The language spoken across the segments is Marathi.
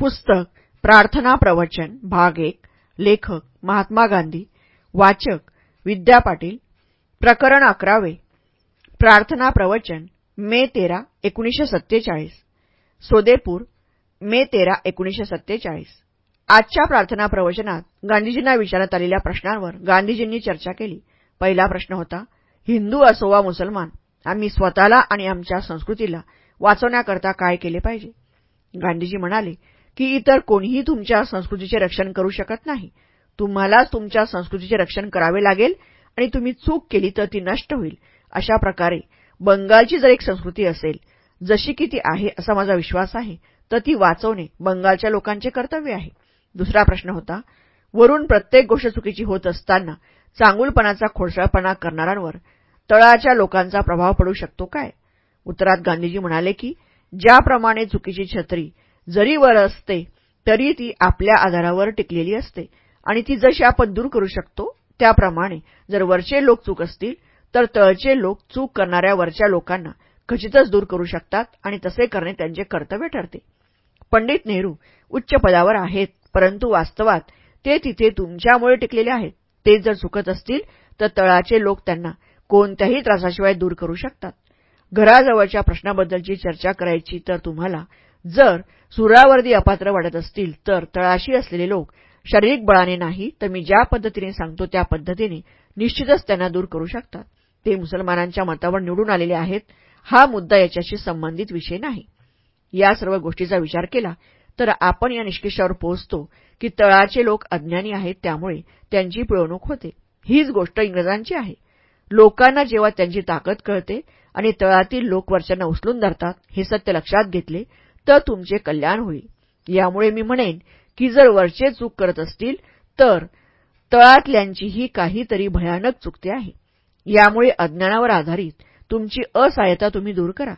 पुस्तक प्रार्थना प्रवचन भाग एक लेखक महात्मा गांधी वाचक विद्या पाटील प्रकरण अकरावे प्रार्थना प्रवचन मे तेरा एकोणीसशे सत्तेचाळीस सोदेपूर मे तेरा एकोणीसशे सत्तेचाळीस. आजच्या प्रार्थना प्रवचनात गांधीजींना विचारण्यात आलेल्या प्रश्नांवर गांधीजींनी चर्चा केली. पहिला प्रश्न होता हिंदू असो वा मुसलमान आम्ही स्वतःला आणि आमच्या संस्कृतीला वाचवण्याकरता काय केले पाहिजे? गांधीजी म्हणाले की इतर कोणीही तुमच्या संस्कृतीचे रक्षण करू शकत नाही. तुम्हालाच तुमच्या संस्कृतीचे रक्षण करावे लागेल आणि तुम्ही चूक केली तर ती नष्ट होईल. अशा प्रकारे बंगालची जर एक संस्कृती असेल जशी की ती आहे असा माझा विश्वास आहे तर ती वाचवणे बंगालच्या लोकांचे कर्तव्य आहे. दुसरा प्रश्न होता वरून प्रत्येक गोष्ट चुकीची होत असताना चांगुलपणाचा खोडसाळपणा करणाऱ्यांवर तळाच्या लोकांचा प्रभाव पडू शकतो काय? उत्तरात गांधीजी म्हणाले की ज्याप्रमाणे चुकीची छत्री जरी वर असते तरी ती आपल्या आधारावर टिकलेली असते. आणि ती जशी आपण दूर करू शकतो त्याप्रमाणे जर वरचे लोक चूक असतील तर तळचे लोक चूक करणाऱ्या वरच्या लोकांना खचितच दूर करू शकतात आणि तसे करणे त्यांचे कर्तव्य ठरते. पंडित नेहरू उच्च पदावर आहेत परंतु वास्तवात ते तिथे तुमच्यामुळे टिकलेले आहेत. ते जर चुकत असतील तर तळाचे लोक त्यांना कोणत्याही त्रासाशिवाय दूर करू शकतात. घराजवळच्या प्रश्नाबद्दलची चर्चा करायची तर तुम्हाला जर सुरावर्दी अपात्र वाटत असतील तर तळाशी असलेले लोक शारीरिक बळाने नाही तर मी ज्या पद्धतीने सांगतो त्या पद्धतीने निश्चितच त्यांना दूर करू शकतात. ते मुसलमानांच्या मतावर निवडून आलेले आहेत. हा मुद्दा याच्याशी संबंधित विषय नाही. या सर्व गोष्टीचा विचार केला तर आपण या निष्कर्षावर पोहोचतो की तळाचे लोक अज्ञानी आहेत त्यामुळे त्यांची पिळवणूक होते. हीच गोष्ट इंग्रजांची आहे. लोकांना जेव्हा त्यांची ताकद कळते आणि तळातील लोक वरच्यांना उचलून धरतात हे सत्य लक्षात घेतले तर तुमचे कल्याण होईल. यामुळे मी म्हणेन की जर वरचे चूक करत असतील तर तळातल्यांचीही काहीतरी भयानक चुकते आहे. यामुळे अज्ञानावर आधारित तुमची असहायता तुम्ही दूर करा.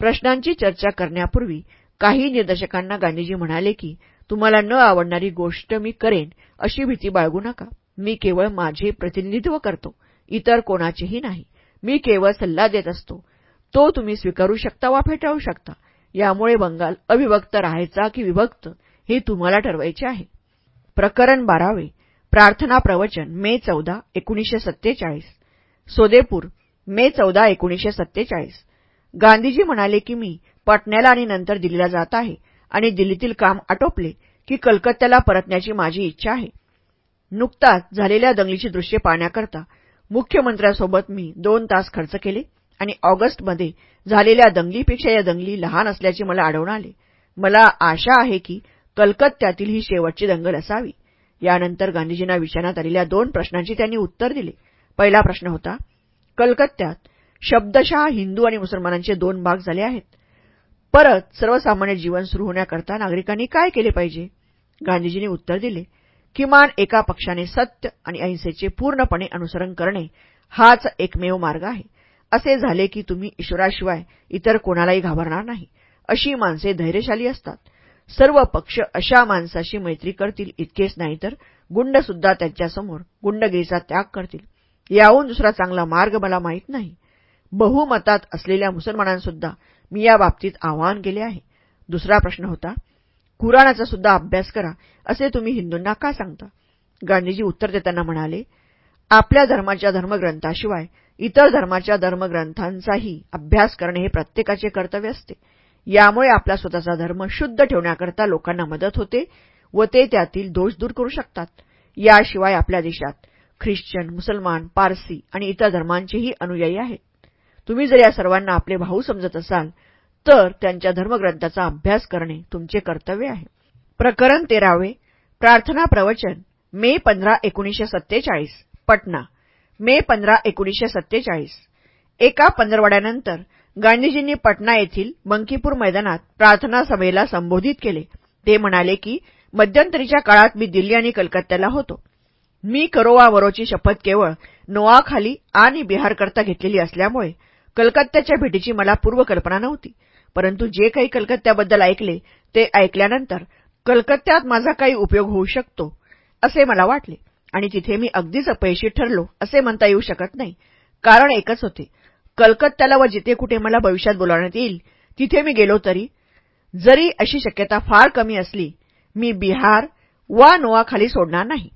प्रश्नांची चर्चा करण्यापूर्वी काही निदर्शकांना गांधीजी म्हणाले की तुम्हाला न आवडणारी गोष्ट मी करेन अशी भीती बाळगू नका. मी केवळ माझे प्रतिनिधित्व करतो इतर कोणाचेही नाही. मी केवळ सल्ला देत असतो. तो तुम्ही स्वीकारू शकता वा फेटाळू शकता. यामुळे बंगाल अविभक्त राहायचा की विभक्त हे तुम्हाला ठरवायचे आहे. प्रकरण बारावे. प्रार्थना प्रवचन मे चौदा एकोणीसशे सत्तेचाळीस. सोदेपूर मे चौदा एकोणीसशे सत्तेचाळीस. गांधीजी म्हणाले की मी पटण्याला आणि नंतर दिल्लीला जात आहे आणि दिल्लीतील काम आटोपले की कलकत्त्याला परतण्याची माझी इच्छा आहे. नुकताच झालेल्या दंगलीची दृश्ये पाहण्याकरता मुख्यमंत्र्यांसोबत मी दोन तास खर्च केले. आणि ऑगस्टमध्ये झालेल्या दंगलीपेक्षा या दंगली लहान असल्याचे मला आढळून आले. मला आशा आहे की कलकत्त्यातील ही शेवटची दंगल असावी. यानंतर गांधीजींना विचारण्यात आलेल्या दोन प्रश्नांची त्यांनी उत्तर दिले. पहिला प्रश्न होता कलकत्त्यात शब्दशः हिंदू आणि मुसलमानांचे दोन भाग झाले आहेत. परत सर्वसामान्य जीवन सुरू होण्याकरता नागरिकांनी काय केले पाहिजे? गांधीजींनी उत्तर दिले किमान एका पक्षाने सत्य आणि अहिंसेचे पूर्णपणे अनुसरण करणे हाच एकमेव मार्ग आहे. असे झाले की तुम्ही ईश्वराशिवाय इतर कोणालाही घाबरणार नाही. अशी माणसे धैर्यशाली असतात. सर्व पक्ष अशा माणसाशी मैत्री करतील इतकेच नाही तर गुंडसुद्धा त्यांच्यासमोर गुंडगिरीचा त्याग करतील. याहून दुसरा चांगला मार्ग मला माहीत नाही. बहुमतात असलेल्या मुसलमानांसुद्धा मी या बाबतीत आवाहन केले आहे. दुसरा प्रश्न होता कुराणाचा सुद्धा अभ्यास करा असे तुम्ही हिंदूंना का सांगता? गांधीजी उत्तर देताना म्हणाले आपल्या धर्माच्या धर्मग्रंथाशिवाय इतर धर्माच्या धर्मग्रंथांचाही अभ्यास करणे हे प्रत्येकाचे कर्तव्य असते. यामुळे आपला स्वतःचा धर्म शुद्ध ठेवण्याकरता लोकांना मदत होते व ते त्यातील दोष दूर करू शकतात. याशिवाय आपल्या देशात ख्रिश्चन मुसलमान पारसी आणि इतर धर्मांचेही अनुयायी आहेत. तुम्ही जर या सर्वांना आपले भाऊ समजत असाल तर त्यांच्या धर्मग्रंथाचा अभ्यास करणे तुमचे कर्तव्य आहे. प्रकरण तेरावे. प्रार्थना प्रवचन. मे पंधरा एकोणीसशे सत्तेचाळीस. पटना. मे पंधरा एकोणीसशे सत्तेचाळीस. एका पंधरवड्यानंतर गांधीजींनी पटना येथील बंकीपूर मैदानात प्रार्थना सभेला संबोधित केले. ते म्हणाले की मध्यंतरीच्या काळात मी दिल्ली आणि कलकत्त्याला होतो. मी करोवा वरोची शपथ केवळ नोआखाली आणि बिहारकरता घेतलेली असल्यामुळे कलकत्त्याच्या भेटीची मला पूर्वकल्पना नव्हती. परंतु जे काही कलकत्त्याबद्दल ऐकले ते ऐकल्यानंतर कलकत्त्यात माझा काही उपयोग होऊ शकतो असे मला वाटले. आणि तिथे मी अगदीच अपयशी ठरलो असे म्हणता येऊ शकत नाही. कारण एकच होते. कलकत्त्याला व जिथे कुठे मला भविष्यात बोलावण्यात येईल तिथे मी गेलो तरी जरी अशी शक्यता फार कमी असली मी बिहार वा नोवाखाली सोडणार नाही.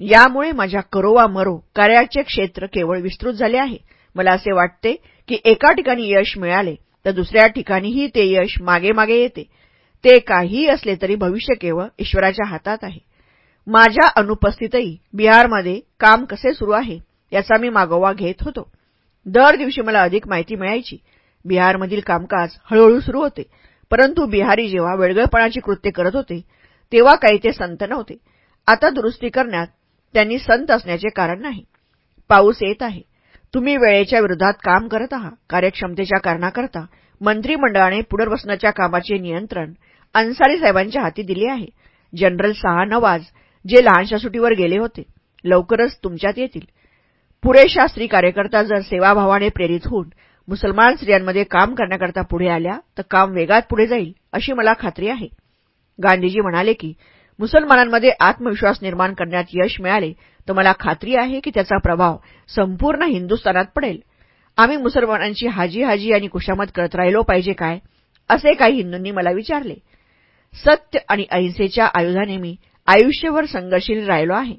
यामुळे माझ्या करो वा मरो कार्याचे क्षेत्र केवळ विस्तृत झाले आहे. मला असे वाटते की एका ठिकाणी यश मिळाले तर दुसऱ्या ठिकाणीही ते यश मागे मागे येते. ते काहीही असले तरी भविष्य केवळ ईश्वराच्या हातात आहे. माझ्या अनुपस्थितही बिहारमध्ये काम कसे सुरू आहे याचा मी मागोवा घेत होतो. दर दिवशी मला अधिक माहिती मिळायची. बिहारमधील कामकाज हळूहळू सुरू होते. परंतु बिहारी जेव्हा वेळगळपणाची कृत्य करत होते तेव्हा काही ते संत नव्हते. आता दुरुस्ती करण्यात त्यांनी संत असण्याचे कारण नाही. पाऊस येत आहे. तुम्ही वेळेच्या विरोधात काम करत आहात कार्यक्षमतेच्या कारणाकरता मंत्रिमंडळाने पुनर्वसनाच्या कामाचे नियंत्रण अन्सारी साहेबांच्या हाती दिले आहे. जनरल सहा नवाज जे लहानशा सुटीवर गेले होते. लवकरच तुमच्यात येतील. पुरेशा स्त्री कार्यकर्ता जर सेवाभावाने प्रेरित होऊन मुसलमान स्त्रियांमध्ये काम करण्याकरता पुढे आल्या तर काम वेगात पुढे जाईल अशी मला खात्री आहे. गांधीजी म्हणाले की मुसलमानांमध्ये आत्मविश्वास निर्माण करण्यात यश मिळाले तर मला खात्री आहे की त्याचा प्रभाव संपूर्ण हिंदुस्थानात पडेल. आम्ही मुसलमानांची हाजी हाजी आणि कुशामत करत राहिलो पाहिजे काय असे काही हिंदूंनी मला विचारले. सत्य आणि अहिंसेच्या आयुधाने मी आयुष्यभर संघर्षील राहिलो आहे.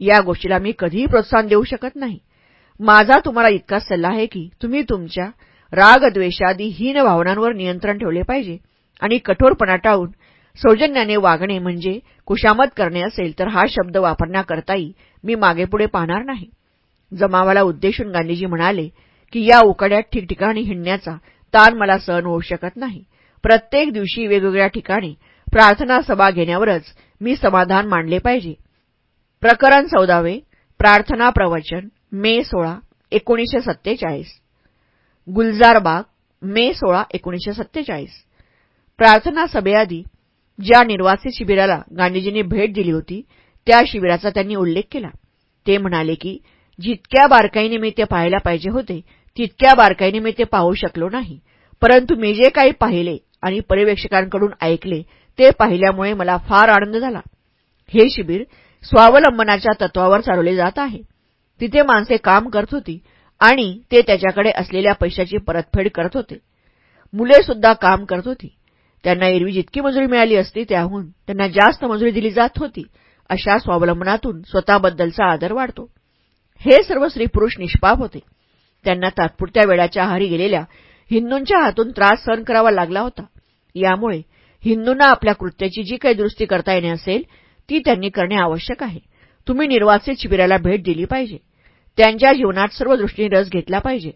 या गोष्टीला मी कधीही प्रोत्साहन देऊ शकत नाही. माझा तुम्हाला इतकाच सल्ला आहे की तुम्ही तुमच्या रागद्वेषादी हीन भावनांवर नियंत्रण ठेवले पाहिजे आणि कठोरपणा टाळून सौजन्याने वागणे म्हणजे कुशामत करणे असेल तर हा शब्द वापरण्याकरताही मी मागेपुढे पाहणार नाही. जमावाला उद्देशून गांधीजी म्हणाले की या उकड्यात ठिकठिकाणी हिंडण्याचा ताण मला सहन होऊ शकत नाही. प्रत्येक दिवशी वेगवेगळ्या ठिकाणी प्रार्थना सभा घेण्यावरच मी समाधान मांडले पाहिजे. प्रकरण चौदावे प्रार्थना प्रवचन मे सोळा एकोणीसशे सत्तेचाळीस. गुलजारबाग मे सोळा एकोणीसशे सत्तेचाळीस. प्रार्थना सभेआधी ज्या निर्वासित शिबिराला गांधीजींनी भेट दिली होती त्या शिबिराचा त्यांनी उल्लेख केला. ते म्हणाले की जितक्या बारकाईने मी ते पाहायला पाहिजे होते तितक्या बारकाईने मी ते पाहू शकलो नाही. परंतु मी जे काही पाहिले आणि पर्यवेक्षकांकडून ऐकले ते पाहिल्यामुळे मला फार आनंद झाला. हे शिबिर स्वावलंबनाच्या तत्वावर चालवले जात आहे. तिथे माणसे काम करत होती आणि ते त्याच्याकडे असलेल्या पैशाची परतफेड करत होते. मुले सुद्धा काम करत होती. त्यांना एरवी जितकी मजुरी मिळाली असती त्याहून त्यांना जास्त मजुरी दिली जात होती अशा स्वावलंबनातून स्वतःबद्दलचा आदर वाढतो. हे सर्व स्त्री पुरुष निष्पाप होते. त्यांना तात्पुरत्या वेळाच्या आहारी गेलेल्या हिंदूंच्या हातून त्रास सहन करावा लागला होता. यामुळे हिंदूंना आपल्या कृत्याची जी काही दुरुस्ती करता येणे असेल ती त्यांनी करणे आवश्यक आहे. तुम्ही निर्वासित शिबिराला भेट दिली पाहिजे. त्यांच्या जीवनात सर्व दृष्टीने रस घेतला पाहिजे.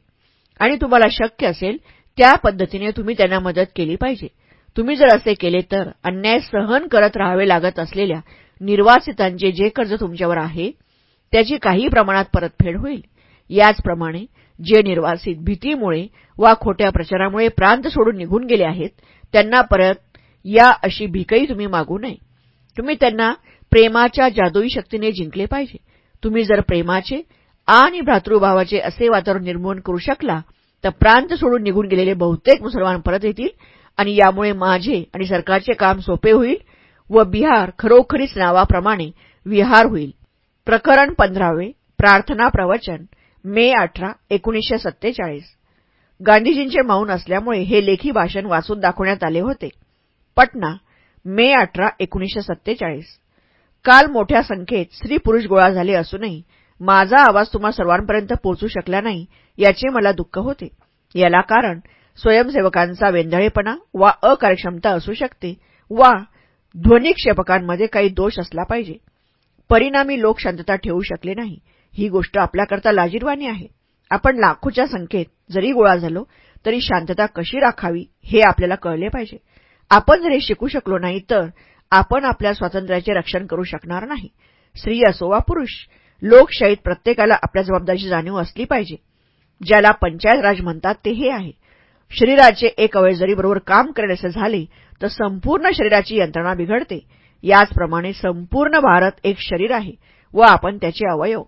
आणि तुम्हाला शक्य असेल त्या पद्धतीने तुम्ही त्यांना मदत केली पाहिजे. तुम्ही जर असे केले तर अन्याय सहन करत राहावे लागत असलेल्या निर्वासितांचे जे कर्ज तुमच्यावर आहे त्याची काही प्रमाणात परतफेड होईल. याचप्रमाणे जे निर्वासित भीतीमुळे वा खोट्या प्रचारामुळे प्रांत सोडून निघून गेले आहेत त्यांना परत या अशी भीकही तुम्ही मागू नये. तुम्ही त्यांना प्रेमाच्या जादुई शक्तीने जिंकले पाहिजे. तुम्ही जर प्रेमाचे आणि भ्रातृभावाचे असे वातावरण निर्मूलन करू शकला तर प्रांत सोडून निघून गेलेले बहुतेक मुसलमान परत येतील आणि यामुळे माझे आणि सरकारचे काम सोपे होईल व बिहार खरोखरीच नावाप्रमाणे विहार होईल. प्रकरण पंधरावे प्रार्थना प्रवचन मे अठरा एकोणीसशे सत्तेचाळीस. गांधीजींचे मौन असल्यामुळे हे लेखी भाषण वाचून दाखवण्यात आले होते. पटना मे अठरा एकोणीसशे सत्तेचाळीस. काल मोठ्या संख्येत स्त्री पुरुष गोळा झाले असूनही माझा आवाज तुम्हा सर्वांपर्यंत पोहोचू शकला नाही याचे मला दुःख होते. याला कारण स्वयंसेवकांचा वेंधळेपणा वा अकार्यक्षमता असू शकते वा ध्वनिक्षेपकांमध्ये काही दोष असला पाहिजे. परिणामी लोक शांतता ठेवू शकले नाही. ही गोष्ट आपल्याकरता लाजीरवाणी आहे. आपण लाखोच्या संख्येत जरी गोळा झालो तरी शांतता कशी राखावी हे आपल्याला कळले पाहिजे. आपण जर हे शिकू शकलो नाही तर आपण आपल्या स्वातंत्र्याचे रक्षण करू शकणार नाही. स्त्री असो वा पुरुष लोकशाहीत प्रत्येकाला आपल्या जबाबदारीची जाणीव असली पाहिजे. ज्याला पंचायत राज म्हणतात ते हे आहे. शरीराचे एक अवय जरी बरोबर काम करेल असे झाले तर संपूर्ण शरीराची यंत्रणा बिघडते. याचप्रमाणे संपूर्ण भारत एक शरीर आहे व आपण त्याचे अवयव.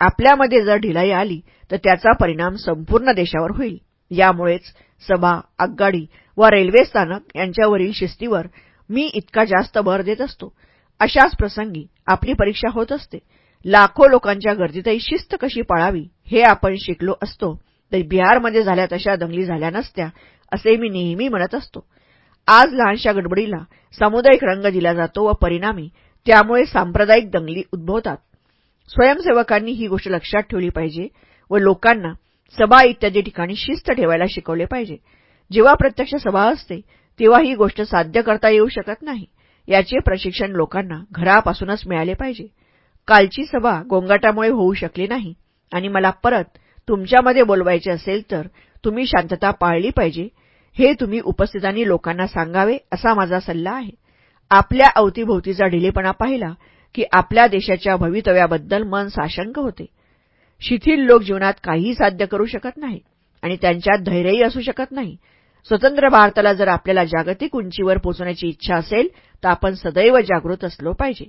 आपल्यामध्ये जर ढिलाई आली तर त्याचा परिणाम संपूर्ण देशावर होईल. यामुळेच सभा आगगाडी व रेल्वे स्थानक यांच्यावरील शिस्तीवर मी इतका जास्त भर देत असतो. अशाच प्रसंगी आपली परीक्षा होत असते. लाखो लोकांच्या गर्दीतही शिस्त कशी पाळावी हे आपण शिकलो असतो. तर बिहारमध्ये झाल्या तशा दंगली झाल्या नसत्या असे मी नेहमी म्हणत असतो. आज लहानशा गडबडीला सामुदायिक रंग दिला जातो व परिणामी त्यामुळे सांप्रदायिक दंगली उद्भवतात. स्वयंसेवकांनी ही गोष्ट लक्षात ठेवली पाहिजे व लोकांना सभा इत्यादी ठिकाणी शिस्त ठेवायला शिकवले पाहिजे. जेव्हा प्रत्यक्ष सभा असते तेव्हा ही गोष्ट साध्य करता येऊ शकत नाही. याचे प्रशिक्षण लोकांना घरापासूनच मिळाले पाहिजे. कालची सभा गोंगाटामुळे होऊ शकली नाही आणि मला परत तुमच्यामध्ये बोलवायचे असेल तर तुम्ही शांतता पाळली पाहिजे. हे तुम्ही उपस्थितांनी लोकांना सांगावे असा माझा सल्ला आहे. आपल्या अवतीभोवतीचा ढिलेपणा पाहिला की आपल्या देशाच्या भवितव्याबद्दल मन साशंक होते. शिथिल लोक जीवनात काहीही साध्य करू शकत नाही आणि त्यांच्यात धैर्यही असू शकत नाही. स्वतंत्र भारताला जर आपल्याला जागतिक उंचीवर पोचवण्याची इच्छा असेल तर आपण सदैव जागृत असलो पाहिजे.